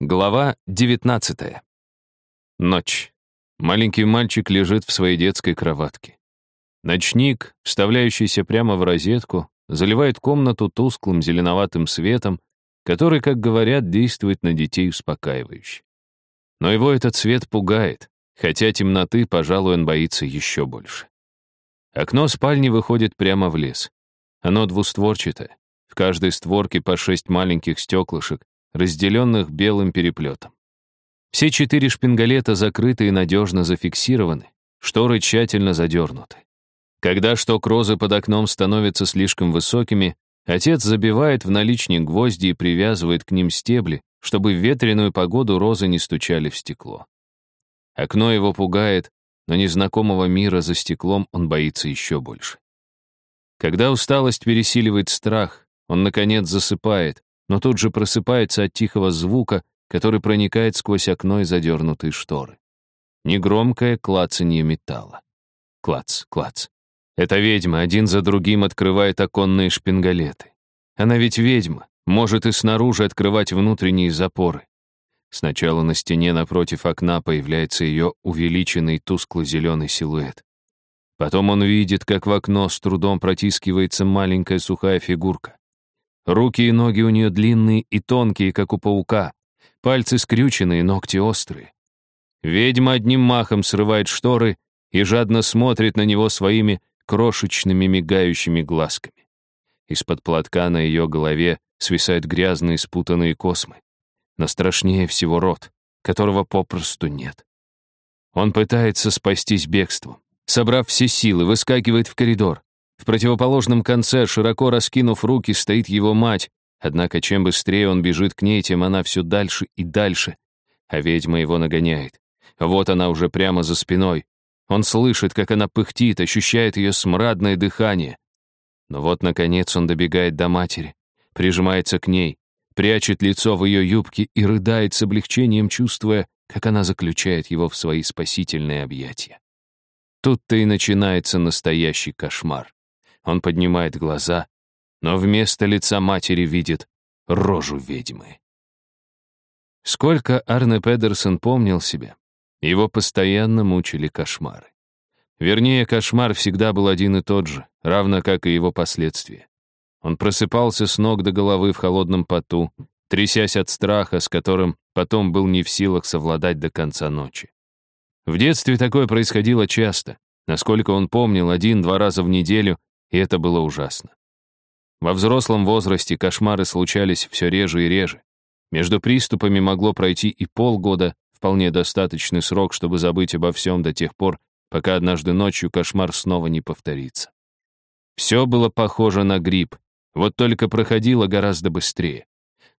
Глава 19. Ночь. Маленький мальчик лежит в своей детской кроватке. Ночник, вставляющийся прямо в розетку, заливает комнату тусклым зеленоватым светом, который, как говорят, действует на детей успокаивающе. Но его этот свет пугает, хотя темноты, пожалуй, он боится еще больше. Окно спальни выходит прямо в лес. Оно двустворчатое. В каждой створке по шесть маленьких стеклышек, разделенных белым переплетом. Все четыре шпингалета закрыты и надежно зафиксированы, шторы тщательно задернуты. Когда шток розы под окном становится слишком высокими, отец забивает в наличник гвозди и привязывает к ним стебли, чтобы в ветреную погоду розы не стучали в стекло. Окно его пугает, но незнакомого мира за стеклом он боится еще больше. Когда усталость пересиливает страх, он, наконец, засыпает, но тут же просыпается от тихого звука, который проникает сквозь окно и задернутые шторы. Негромкое клацанье металла. Клац, клац. Эта ведьма один за другим открывает оконные шпингалеты. Она ведь ведьма, может и снаружи открывать внутренние запоры. Сначала на стене напротив окна появляется ее увеличенный тускло-зеленый силуэт. Потом он видит, как в окно с трудом протискивается маленькая сухая фигурка. Руки и ноги у нее длинные и тонкие, как у паука. Пальцы скрюченные, ногти острые. Ведьма одним махом срывает шторы и жадно смотрит на него своими крошечными мигающими глазками. Из-под платка на ее голове свисают грязные спутанные космы. Но страшнее всего рот, которого попросту нет. Он пытается спастись бегством. Собрав все силы, выскакивает в коридор. В противоположном конце, широко раскинув руки, стоит его мать, однако чем быстрее он бежит к ней, тем она все дальше и дальше, а ведьма его нагоняет. Вот она уже прямо за спиной. Он слышит, как она пыхтит, ощущает ее смрадное дыхание. Но вот, наконец, он добегает до матери, прижимается к ней, прячет лицо в ее юбке и рыдает с облегчением, чувствуя, как она заключает его в свои спасительные объятия. Тут-то и начинается настоящий кошмар. Он поднимает глаза, но вместо лица матери видит рожу ведьмы. Сколько Арне Педерсон помнил себя, его постоянно мучили кошмары. Вернее, кошмар всегда был один и тот же, равно как и его последствия. Он просыпался с ног до головы в холодном поту, трясясь от страха, с которым потом был не в силах совладать до конца ночи. В детстве такое происходило часто. Насколько он помнил, один-два раза в неделю и это было ужасно. Во взрослом возрасте кошмары случались все реже и реже. Между приступами могло пройти и полгода, вполне достаточный срок, чтобы забыть обо всем до тех пор, пока однажды ночью кошмар снова не повторится. Все было похоже на грипп, вот только проходило гораздо быстрее.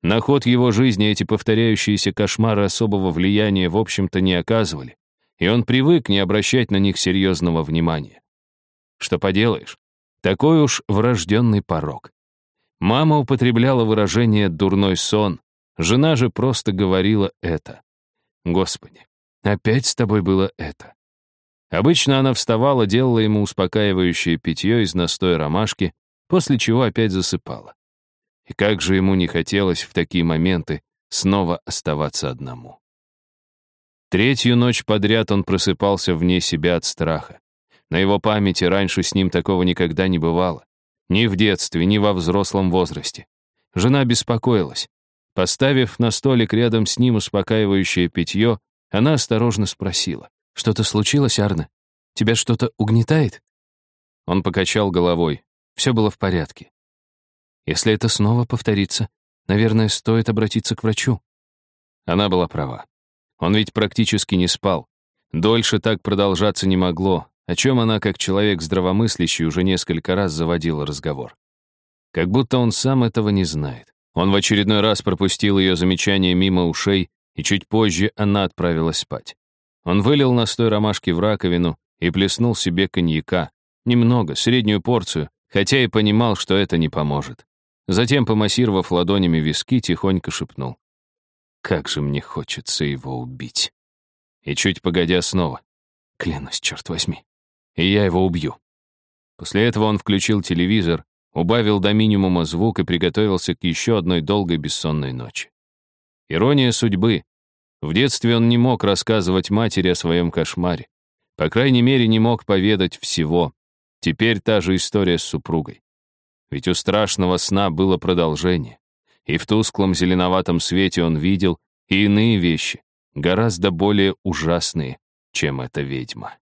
На ход его жизни эти повторяющиеся кошмары особого влияния, в общем-то, не оказывали, и он привык не обращать на них серьезного внимания. Что поделаешь, такой уж врожденный порог. Мама употребляла выражение «дурной сон», жена же просто говорила это. Господи, опять с тобой было это. Обычно она вставала, делала ему успокаивающее питье из настоя ромашки, после чего опять засыпала. И как же ему не хотелось в такие моменты снова оставаться одному. Третью ночь подряд он просыпался вне себя от страха. На его памяти раньше с ним такого никогда не бывало. Ни в детстве, ни во взрослом возрасте. Жена беспокоилась. Поставив на столик рядом с ним успокаивающее питье, она осторожно спросила. «Что-то случилось, Арне? Тебя что-то угнетает?» Он покачал головой. Все было в порядке. Если это снова повторится, наверное, стоит обратиться к врачу. Она была права. Он ведь практически не спал. Дольше так продолжаться не могло, о чем она, как человек здравомыслящий, уже несколько раз заводила разговор. Как будто он сам этого не знает. Он в очередной раз пропустил ее замечание мимо ушей, и чуть позже она отправилась спать. Он вылил настой ромашки в раковину и плеснул себе коньяка. Немного, среднюю порцию, хотя и понимал, что это не поможет. Затем, помассировав ладонями виски, тихонько шепнул. «Как же мне хочется его убить!» И чуть погодя снова. «Клянусь, черт возьми, и я его убью. После этого он включил телевизор, убавил до минимума звук и приготовился к еще одной долгой бессонной ночи. Ирония судьбы. В детстве он не мог рассказывать матери о своем кошмаре. По крайней мере, не мог поведать всего. Теперь та же история с супругой. Ведь у страшного сна было продолжение. И в тусклом зеленоватом свете он видел и иные вещи, гораздо более ужасные, чем эта ведьма.